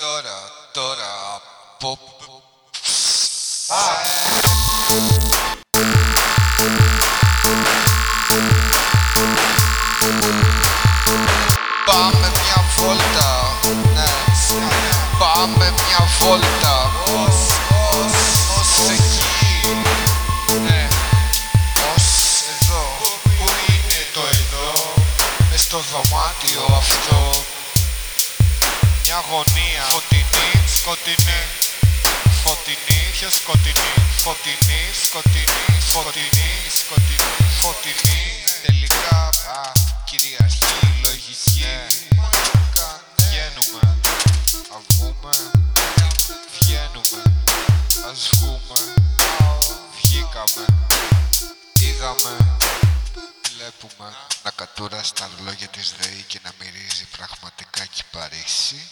Τώρα, τώρα, πο... Πάμε μια βόλτα, ναι, πάμε μια βόλτα. Ως, ως, ως εκεί, ναι. Ως εδώ, πού είναι το εδώ; Μες στο δωμάτιο αυτό Μια γωνία, φωτεινή, σκοτεινή. Φωτεινή, πιο σκοτεινή. Φωτεινή, σκοτεινή, φωτεινή, σκοτεινή, φωτεινή Τελικά, α, κυριαρχεί η λογική. Βγαίνουμε, α βγούμε, βγαίνουμε. Ας βγούμε, βγήκαμε. Είδαμε, βλέπουμε. Να κατούρα στα ρολόγια της ΔΕΗ και να μυρίζει πραγματικά κυπαρίσι